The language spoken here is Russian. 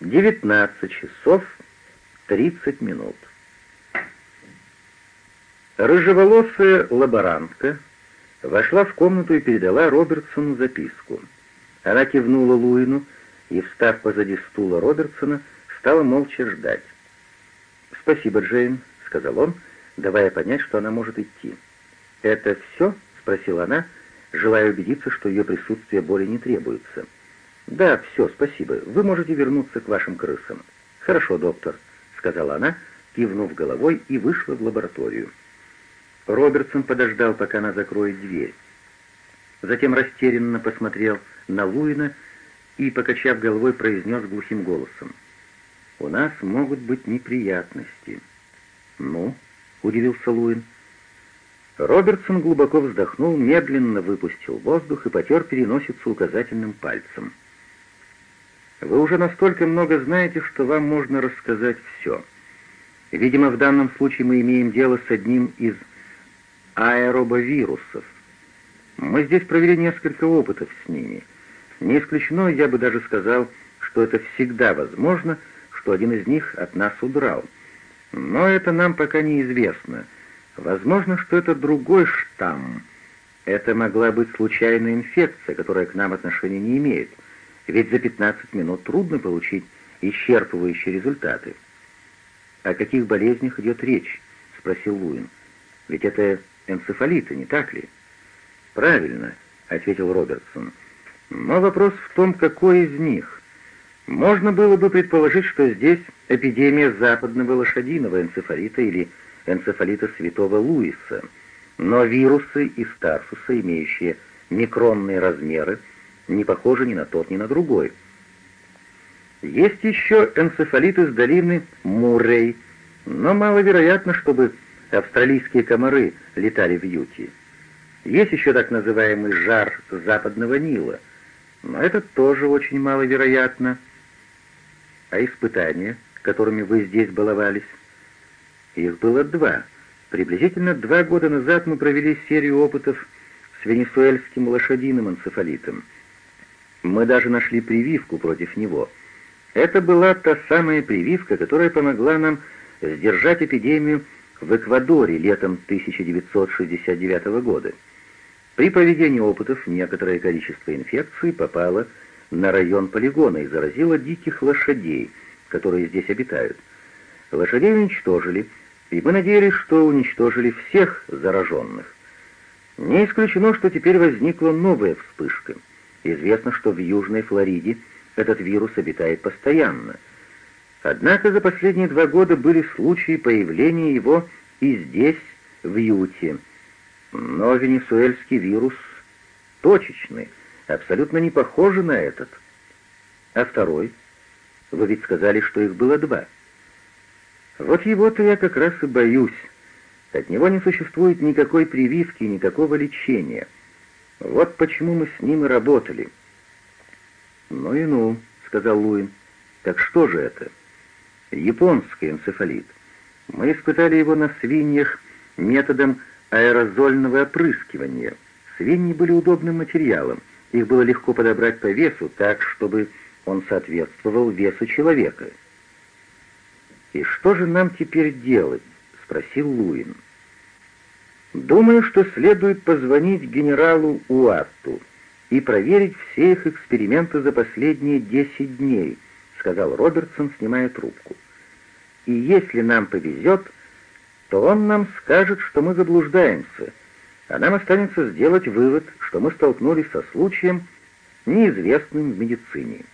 19 часов 30 минут. Рыжеволосая лаборантка вошла в комнату и передала Робертсону записку. Она кивнула Луину и, встав позади стула Робертсона, стала молча ждать. «Спасибо, Джейн», — сказал он, давая понять, что она может идти. «Это все?» — спросила она, желая убедиться, что ее присутствие более не требуется. — «Да, все, спасибо. Вы можете вернуться к вашим крысам». «Хорошо, доктор», — сказала она, кивнув головой, и вышла в лабораторию. Робертсон подождал, пока она закроет дверь. Затем растерянно посмотрел на Луина и, покачав головой, произнес глухим голосом. «У нас могут быть неприятности». «Ну?» — удивился Луин. Робертсон глубоко вздохнул, медленно выпустил воздух и потер переносицу указательным пальцем. Вы уже настолько много знаете, что вам можно рассказать все. Видимо, в данном случае мы имеем дело с одним из аэробовирусов. Мы здесь провели несколько опытов с ними. Не исключено, я бы даже сказал, что это всегда возможно, что один из них от нас удрал. Но это нам пока неизвестно. Возможно, что это другой штамм. Это могла быть случайная инфекция, которая к нам отношения не имеет — ведь за 15 минут трудно получить исчерпывающие результаты. «О каких болезнях идет речь?» — спросил Луин. «Ведь это энцефалиты, не так ли?» «Правильно», — ответил Робертсон. «Но вопрос в том, какой из них. Можно было бы предположить, что здесь эпидемия западного лошадиного энцефалита или энцефалита святого Луиса, но вирусы и старфуса, имеющие микронные размеры, не похожи ни на тот, ни на другой. Есть еще энцефалит из долины Муррей, но маловероятно, чтобы австралийские комары летали в Юте. Есть еще так называемый жар западного Нила, но это тоже очень маловероятно. А испытания, которыми вы здесь баловались? Их было два. Приблизительно два года назад мы провели серию опытов с венесуэльским лошадиным энцефалитом — мы даже нашли прививку против него. Это была та самая прививка, которая помогла нам сдержать эпидемию в Эквадоре летом 1969 года. При проведении опытов некоторое количество инфекции попало на район полигона и заразило диких лошадей, которые здесь обитают. Лошадей уничтожили, и мы надеялись, что уничтожили всех зараженных. Не исключено, что теперь возникла новая вспышка — Известно, что в Южной Флориде этот вирус обитает постоянно. Однако за последние два года были случаи появления его и здесь, в Юте. Но венесуэльский вирус точечный, абсолютно не похожий на этот. А второй? Вы ведь сказали, что их было два. Вот его-то я как раз и боюсь. От него не существует никакой прививки, никакого лечения. — вот почему мы с ним и работали». «Ну и ну», — сказал Луин. «Так что же это?» «Японский энцефалит. Мы испытали его на свиньях методом аэрозольного опрыскивания. Свиньи были удобным материалом, их было легко подобрать по весу так, чтобы он соответствовал весу человека». «И что же нам теперь делать?» — спросил Луин. Думаю, что следует позвонить генералу Уарту и проверить все их эксперименты за последние десять дней, сказал Робертсон, снимая трубку. И если нам повезет, то он нам скажет, что мы заблуждаемся, а нам останется сделать вывод, что мы столкнулись со случаем, неизвестным в медицине.